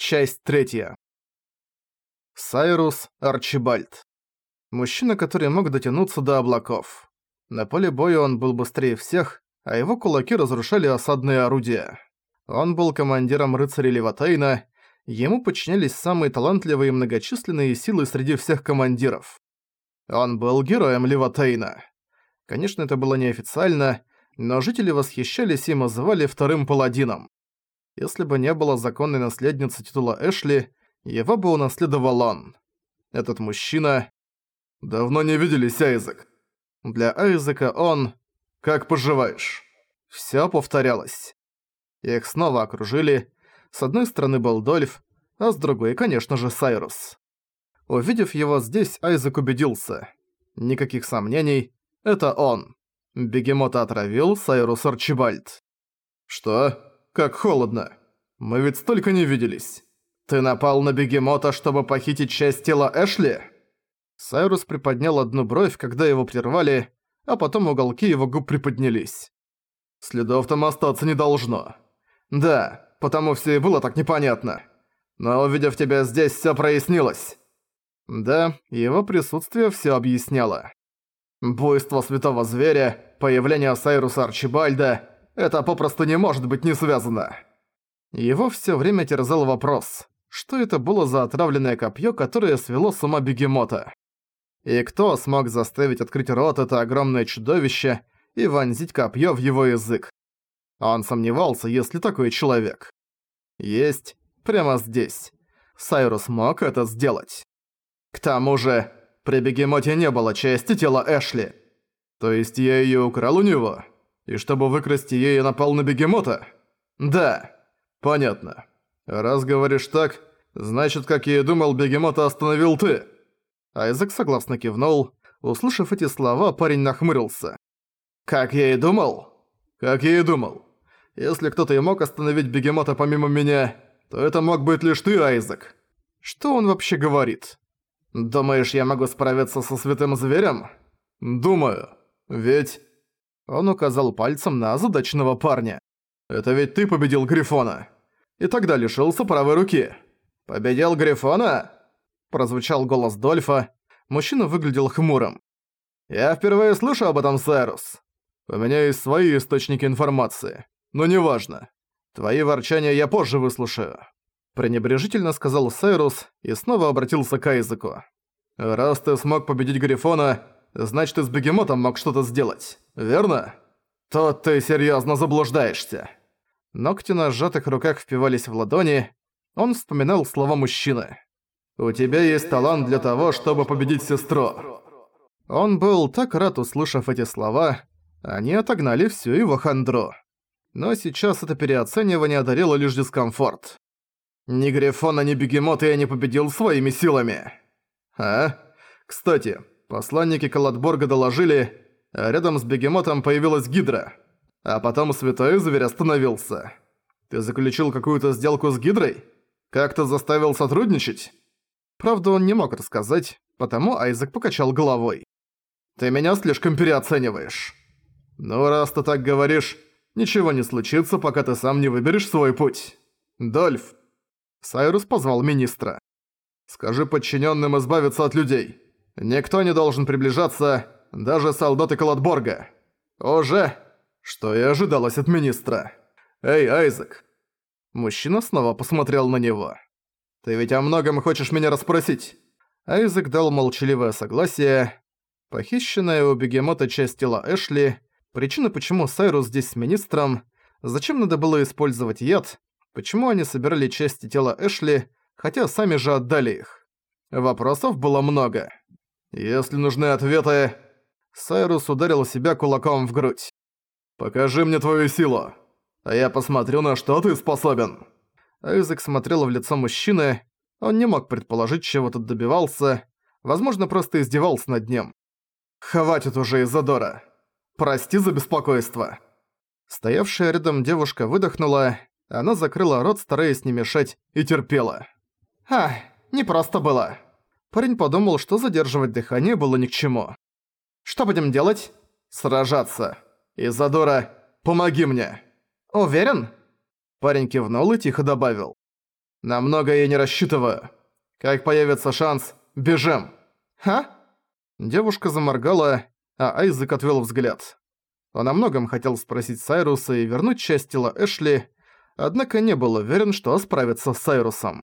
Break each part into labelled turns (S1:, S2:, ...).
S1: Часть третья. Сайрус Арчибальд. Мужчина, который мог дотянуться до облаков. На поле боя он был быстрее всех, а его кулаки разрушали осадные орудия. Он был командиром рыцарей Леватейна, ему подчинялись самые талантливые и многочисленные силы среди всех командиров. Он был героем Леватейна. Конечно, это было неофициально, но жители восхищались им и звали вторым паладином. Если бы не было законной наследницы титула Эшли, его бы унаследовал он. Этот мужчина... Давно не виделись, Айзек. Для Айзека он... Как поживаешь? Всё повторялось. Их снова окружили. С одной стороны был Дольф, а с другой, конечно же, Сайрус. Увидев его здесь, Айзек убедился. Никаких сомнений, это он. Бегемота отравил Сайрус Арчибальд. «Что?» Как холодно. Мы ведь столько не виделись. Ты напал на бегемота, чтобы похитить часть тела Эшли?» Сайрус приподнял одну бровь, когда его прервали, а потом уголки его губ приподнялись. «Следов там остаться не должно. Да, потому все и было так непонятно. Но увидев тебя здесь, все прояснилось». Да, его присутствие все объясняло. Буйство святого зверя, появление Сайруса Арчибальда это попросту не может быть не связано. Его всё время терзал вопрос, что это было за отравленное копье, которое свело с ума бегемота. И кто смог заставить открыть рот это огромное чудовище и вонзить копье в его язык? Он сомневался, если такой человек. Есть, прямо здесь. Сайрус мог это сделать. К тому же, при бегемоте не было части тела Эшли. То есть я её украл у него? И чтобы выкрасть её, я напал на бегемота? Да. Понятно. Раз говоришь так, значит, как я и думал, бегемота остановил ты. Айзек согласно кивнул. Услышав эти слова, парень нахмурился. Как я и думал? Как я и думал. Если кто-то и мог остановить бегемота помимо меня, то это мог быть лишь ты, Айзек. Что он вообще говорит? Думаешь, я могу справиться со святым зверем? Думаю. Ведь... Он указал пальцем на задачного парня. «Это ведь ты победил Грифона. И тогда лишился правой руки. Победил Грифона?» Прозвучал голос Дольфа. Мужчина выглядел хмурым. «Я впервые слышу об этом, Сайрус. У меня есть свои источники информации. Но неважно. Твои ворчания я позже выслушаю». Пренебрежительно сказал Сайрус и снова обратился к Айзеку. «Раз ты смог победить Грифона, значит и с бегемотом мог что-то сделать, верно? То ты серьёзно заблуждаешься». Ногти на сжатых руках впивались в ладони. Он вспоминал слова мужчины. «У тебя есть талант для того, чтобы победить сестру». Он был так рад, услышав эти слова. Они отогнали всю его хандру. Но сейчас это переоценивание одарило лишь дискомфорт. Ни Грифона, ни Бегемота я не победил своими силами. А? Кстати, Посланники Калатборга доложили, а рядом с бегемотом появилась Гидра. А потом Святой Зверь остановился. Ты заключил какую-то сделку с Гидрой? Как-то заставил сотрудничать? Правда, он не мог рассказать, потому Айзек покачал головой. Ты меня слишком переоцениваешь. Ну, раз ты так говоришь, ничего не случится, пока ты сам не выберешь свой путь. Дольф. Сайрус позвал министра. Скажи подчиненным избавиться от людей. Никто не должен приближаться, даже солдаты Калатборга. Уже? Что и ожидалось от министра. Эй, Айзек. Мужчина снова посмотрел на него. Ты ведь о многом хочешь меня расспросить? Айзек дал молчаливое согласие. Похищенная у бегемота часть тела Эшли, причина, почему Сайрус здесь с министром, зачем надо было использовать яд, почему они собирали части тела Эшли, хотя сами же отдали их. Вопросов было много. «Если нужны ответы...» Сайрус ударил себя кулаком в грудь. «Покажи мне твою силу, а я посмотрю, на что ты способен». Айзек смотрел в лицо мужчины. Он не мог предположить, чего тот добивался. Возможно, просто издевался над ним. «Хватит уже, Изодора. Прости за беспокойство». Стоявшая рядом девушка выдохнула, она закрыла рот, стараясь не мешать, и терпела. «А, не просто было». Парень подумал, что задерживать дыхание было ни к чему. «Что будем делать?» «Сражаться. Изадора, помоги мне!» «Уверен?» Парень кивнул и тихо добавил. На много я не рассчитываю. Как появится шанс, бежим. Ха? Девушка заморгала, а Айзек отвел взгляд. Он о многом хотел спросить Сайруса и вернуть часть тела Эшли, однако не был уверен, что справится с Сайрусом.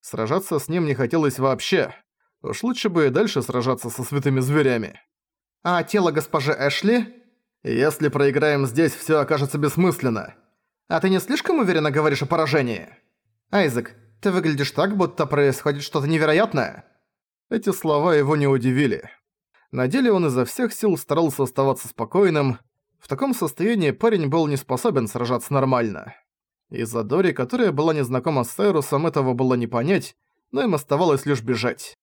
S1: Сражаться с ним не хотелось вообще. Уж лучше бы и дальше сражаться со святыми зверями. «А тело госпожи Эшли?» «Если проиграем здесь, всё окажется бессмысленно. А ты не слишком уверенно говоришь о поражении?» «Айзек, ты выглядишь так, будто происходит что-то невероятное». Эти слова его не удивили. На деле он изо всех сил старался оставаться спокойным. В таком состоянии парень был не способен сражаться нормально. Из-за Дори, которая была незнакома с Сайрусом, этого было не понять, но им оставалось лишь бежать.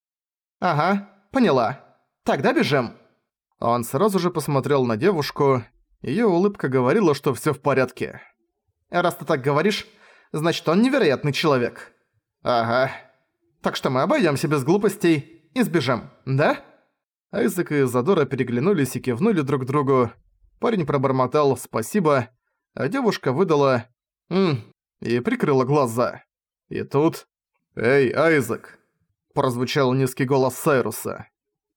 S1: «Ага, поняла. Тогда бежим». Он сразу же посмотрел на девушку. Её улыбка говорила, что всё в порядке. «Раз ты так говоришь, значит, он невероятный человек». «Ага. Так что мы обойдёмся без глупостей и сбежим, да?» Айзек и Задора переглянулись и кивнули друг другу. Парень пробормотал «спасибо», а девушка выдала «ммм» и прикрыла глаза. И тут «Эй, Айзек!» Прозвучал низкий голос Сайруса.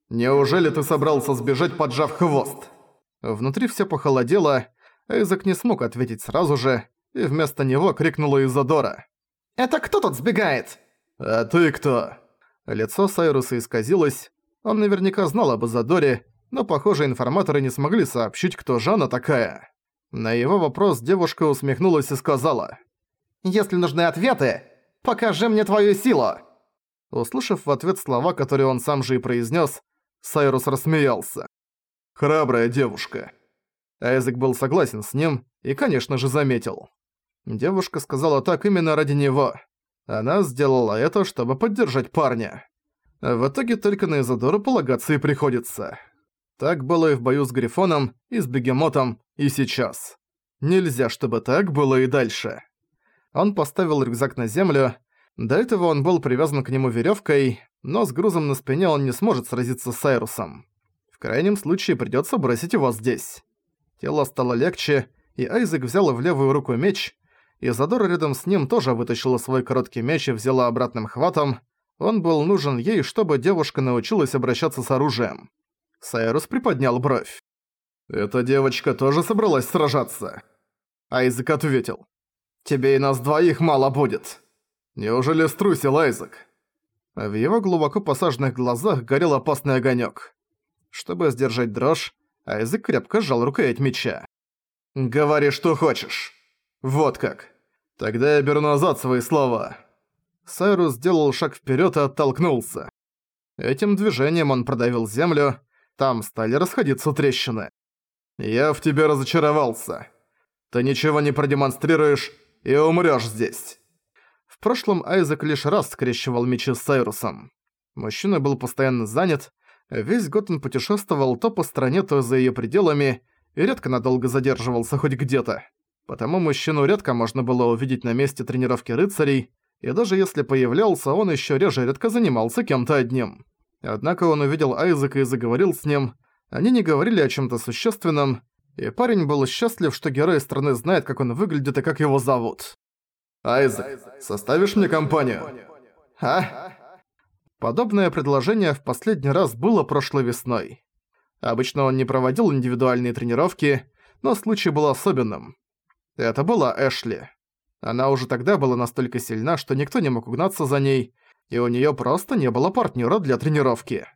S1: «Неужели ты собрался сбежать, поджав хвост?» Внутри все похолодело, Айзек не смог ответить сразу же, и вместо него крикнула Изодора. «Это кто тут сбегает?» «А ты кто?» Лицо Сайруса исказилось. Он наверняка знал об Изодоре, но, похоже, информаторы не смогли сообщить, кто же она такая. На его вопрос девушка усмехнулась и сказала. «Если нужны ответы, покажи мне твою силу!» Услышав в ответ слова, которые он сам же и произнес, Сайрус рассмеялся. «Храбрая девушка». Айзек был согласен с ним и, конечно же, заметил. Девушка сказала так именно ради него. Она сделала это, чтобы поддержать парня. В итоге только на Изодору полагаться и приходится. Так было и в бою с Грифоном, и с Бегемотом, и сейчас. Нельзя, чтобы так было и дальше. Он поставил рюкзак на землю. До этого он был привязан к нему веревкой, но с грузом на спине он не сможет сразиться с Сайрусом. В крайнем случае придется бросить его здесь. Тело стало легче, и Айзек взял в левую руку меч, и Задора рядом с ним тоже вытащила свой короткий меч и взяла обратным хватом. Он был нужен ей, чтобы девушка научилась обращаться с оружием. Сайрус приподнял бровь. «Эта девочка тоже собралась сражаться?» Айзек ответил. «Тебе и нас двоих мало будет. Неужели струсил Айзек?» В его глубоко посаженных глазах горел опасный огонек. Чтобы сдержать дрожь, Айзек крепко сжал рукоять меча. «Говори, что хочешь. Вот как. Тогда я беру назад свои слова». Сайрус сделал шаг вперед и оттолкнулся. Этим движением он продавил землю, там стали расходиться трещины. «Я в тебе разочаровался. Ты ничего не продемонстрируешь и умрёшь здесь». В прошлом Айзек лишь раз скрещивал мечи с Сайрусом. Мужчина был постоянно занят, весь год он путешествовал то по стране, то за её пределами, и редко надолго задерживался хоть где-то. Потому мужчину редко можно было увидеть на месте тренировки рыцарей, и даже если появлялся, он ещё реже редко занимался кем-то одним. Однако он увидел Айзека и заговорил с ним. Они не говорили о чем-то существенном, и парень был счастлив, что герой страны знает, как он выглядит и как его зовут. «Айзек, составишь мне компанию?» «А?» Подобное предложение в последний раз было прошлой весной. Обычно он не проводил индивидуальные тренировки, но случай был особенным. Это была Эшли. Она уже тогда была настолько сильна, что никто не мог угнаться за ней, и у неё просто не было партнёра для тренировки.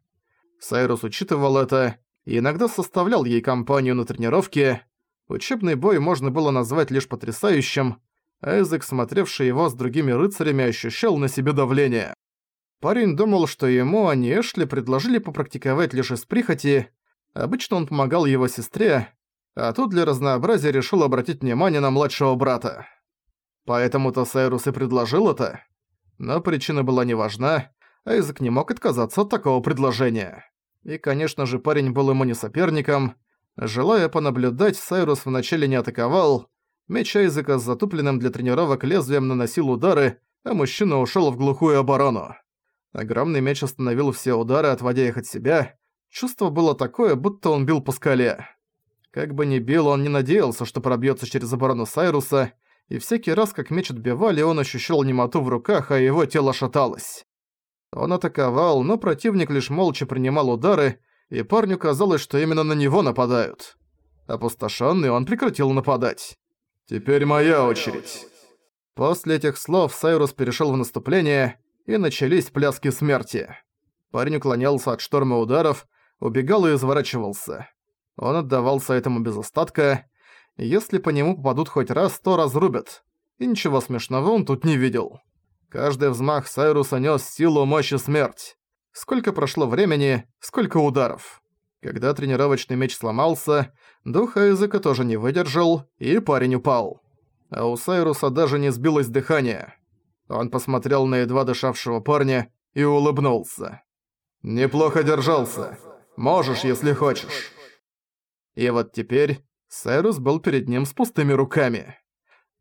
S1: Сайрус учитывал это и иногда составлял ей компанию на тренировке. Учебный бой можно было назвать лишь потрясающим, а Эзек, смотревший его с другими рыцарями, ощущал на себе давление. Парень думал, что ему, а не Эшли, предложили попрактиковать лишь из прихоти. Обычно он помогал его сестре, а тут для разнообразия решил обратить внимание на младшего брата. Поэтому-то Сайрус и предложил это. Но причина была не важна, не мог отказаться от такого предложения. И, конечно же, парень был ему не соперником. Желая понаблюдать, Сайрус вначале не атаковал. Меч Айзека с затупленным для тренировок лезвием наносил удары, а мужчина ушёл в глухую оборону. Огромный меч остановил все удары, отводя их от себя. Чувство было такое, будто он бил по скале. Как бы ни бил, он не надеялся, что пробьётся через оборону Сайруса, и всякий раз, как меч отбивали, он ощущал немоту в руках, а его тело шаталось. Он атаковал, но противник лишь молча принимал удары, и парню казалось, что именно на него нападают. Опустошённый, он прекратил нападать. «Теперь моя очередь». После этих слов Сайрус перешёл в наступление, и начались пляски смерти. Парень уклонялся от шторма ударов, убегал и изворачивался. Он отдавался этому без остатка. Если по нему попадут хоть раз, то разрубят. И ничего смешного он тут не видел. Каждый взмах Сайруса нес силу, мощь и смерть. Сколько прошло времени, сколько ударов. Когда тренировочный меч сломался, дух языка тоже не выдержал, и парень упал. А у Сайруса даже не сбилось дыхание. Он посмотрел на едва дышавшего парня и улыбнулся. «Неплохо держался. Можешь, если хочешь». И вот теперь Сайрус был перед ним с пустыми руками.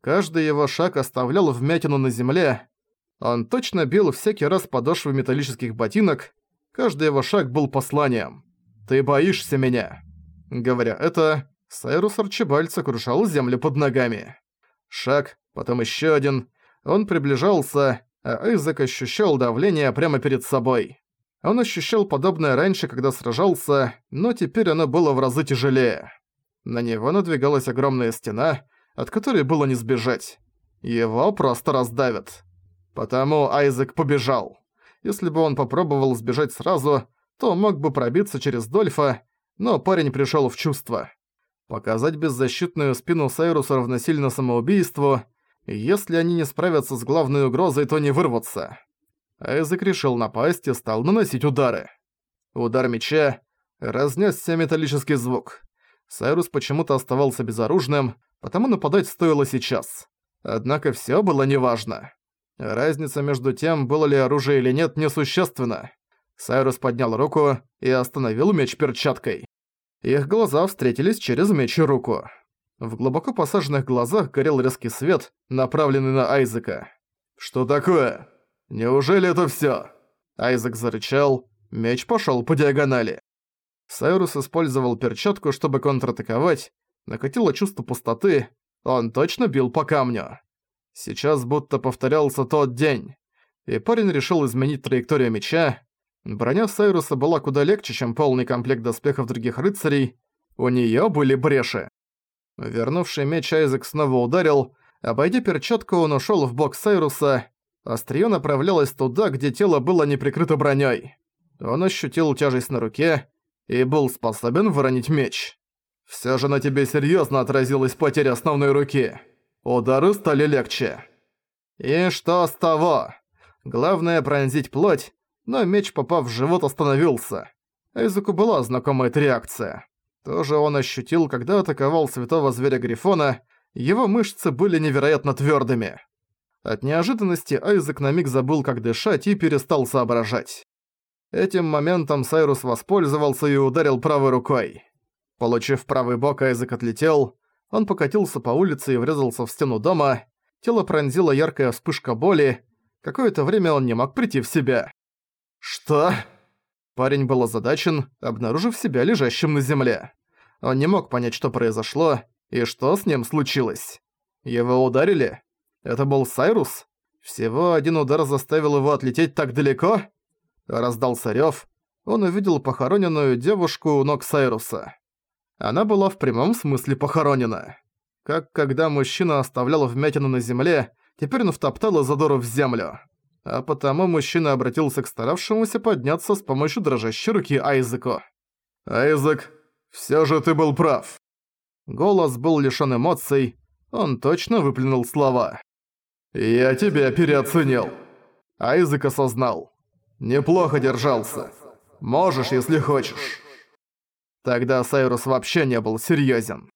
S1: Каждый его шаг оставлял вмятину на земле. Он точно бил всякий раз подошвы металлических ботинок. Каждый его шаг был посланием. «Ты боишься меня». Говоря это, Сайрус Арчибальд сокрушал землю под ногами. Шаг, потом еще один. Он приближался, а Айзек ощущал давление прямо перед собой. Он ощущал подобное раньше, когда сражался, но теперь оно было в разы тяжелее. На него надвигалась огромная стена, от которой было не сбежать. Его просто раздавят. Потому Айзек побежал. Если бы он попробовал сбежать сразу, то мог бы пробиться через Дольфа, но парень пришёл в чувство. Показать беззащитную спину Сайруса равносильно самоубийству, если они не справятся с главной угрозой, то не вырвутся. Айзек решил напасть и стал наносить удары. Удар меча разнесся металлический звук. Сайрус почему-то оставался безоружным, потому нападать стоило сейчас. Однако всё было неважно. Разница между тем, было ли оружие или нет, несущественна. Сайрус поднял руку и остановил меч перчаткой. Их глаза встретились через меч и руку. В глубоко посаженных глазах горел резкий свет, направленный на Айзека. «Что такое?» «Неужели это всё?» Айзек зарычал, меч пошёл по диагонали. Сайрус использовал перчатку, чтобы контратаковать, накатило чувство пустоты, он точно бил по камню. Сейчас будто повторялся тот день, и парень решил изменить траекторию меча. Броня Сайруса была куда легче, чем полный комплект доспехов других рыцарей, у неё были бреши. Вернувший меч Айзек снова ударил, обойдя перчатку, он ушёл в бок Сайруса, Остриё направлялось туда, где тело было не прикрыто бронёй. Он ощутил тяжесть на руке и был способен выронить меч. Всё же на тебе серьёзно отразилась потеря основной руки. Удары стали легче. И что с того? Главное пронзить плоть, но меч, попав в живот, остановился. Айзеку была знакома эта реакция. Тоже он ощутил, когда атаковал святого зверя Грифона, его мышцы были невероятно твёрдыми. От неожиданности Айзек на миг забыл, как дышать, и перестал соображать. Этим моментом Сайрус воспользовался и ударил правой рукой. Получив правый бок, Айзек отлетел. Он покатился по улице и врезался в стену дома. Тело пронзила яркая вспышка боли. Какое-то время он не мог прийти в себя. «Что?» Парень был озадачен, обнаружив себя лежащим на земле. Он не мог понять, что произошло и что с ним случилось. Его ударили? Это был Сайрус? Всего один удар заставил его отлететь так далеко? Раздался рёв. Он увидел похороненную девушку у ног Сайруса. Она была в прямом смысле похоронена. Как когда мужчина оставлял вмятину на земле, теперь он втоптал Изодору в землю. А потому мужчина обратился к старавшемуся подняться с помощью дрожащей руки Айзеку. «Айзек, всё же ты был прав». Голос был лишён эмоций, он точно выплюнул слова. «Я тебя переоценил». Айзек осознал. «Неплохо держался. Можешь, если хочешь». Тогда Сайрус вообще не был серьёзен.